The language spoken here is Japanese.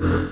you